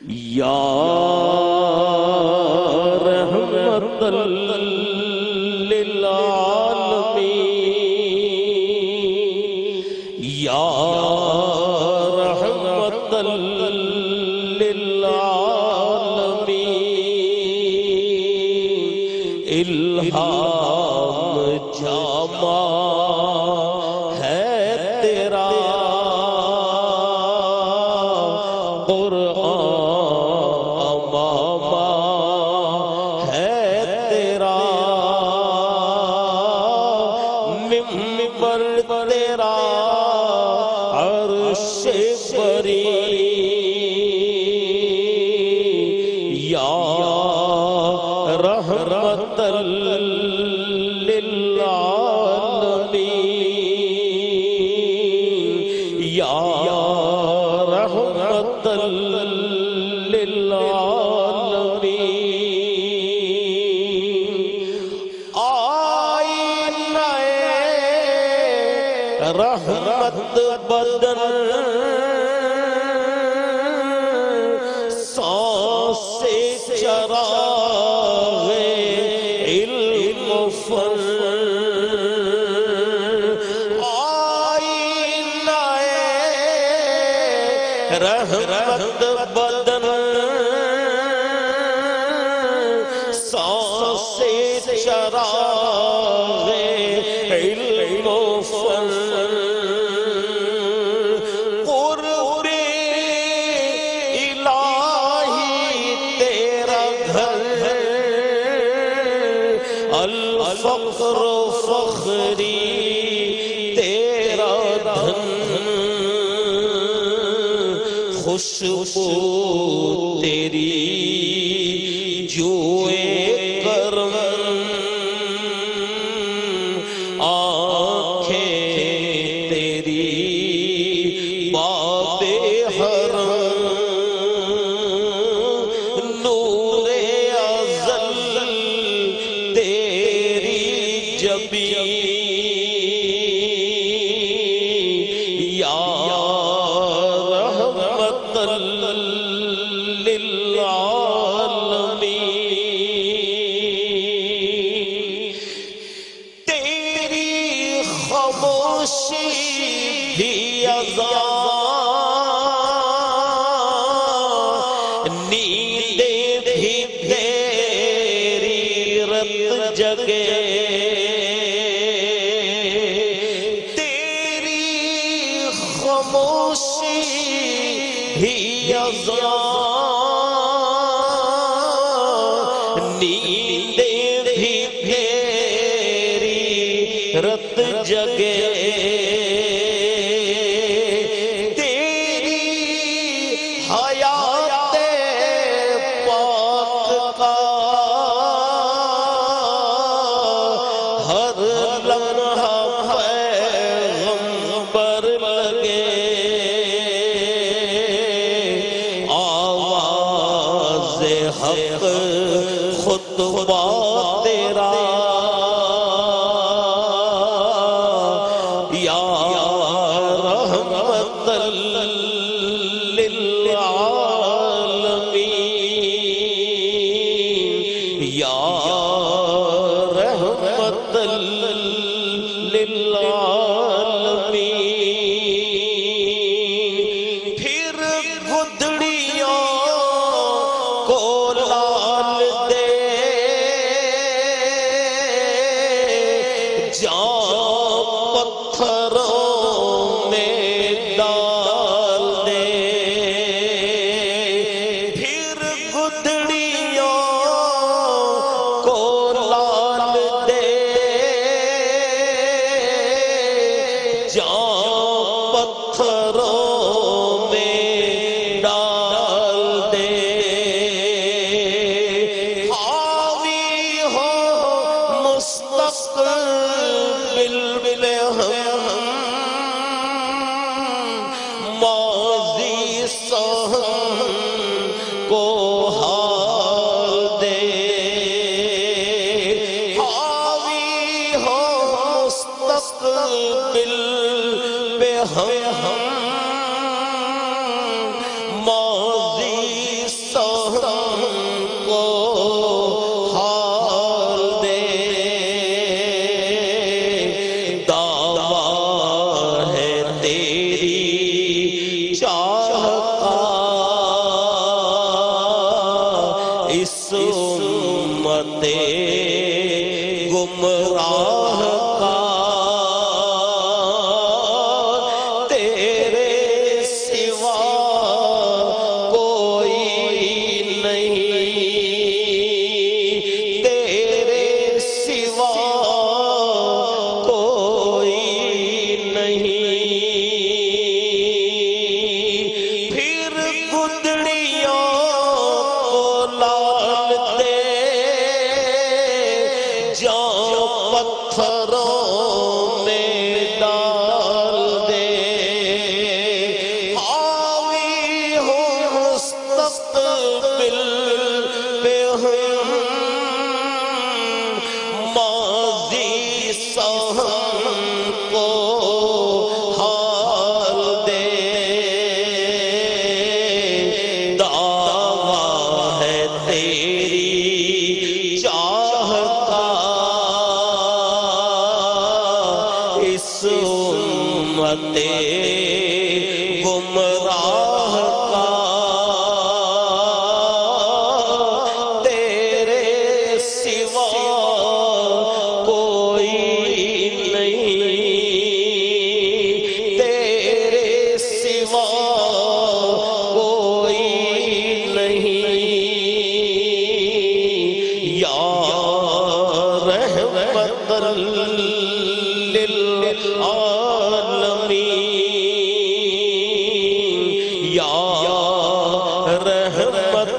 یا رحمت للعالمین یا رحمت للعالمین الہام جامع ہے تیرا قرآن رحمت بدن سانس سے چراغ علم و فن آئی رحمت بدن سانس سے چراغ الفقر فخری تیرا دھن خوشبو تیری نیندیں بھی تیری رت جگے۔ ہر لمحہ پیغمبر لگے آواز حق خطبہ تیرا یا رحمت للعالمین۔ یا سہن کو ہار دے۔ حاوی ہو مستقبل پہ ہم جاؤ پتھر امت یا رحمت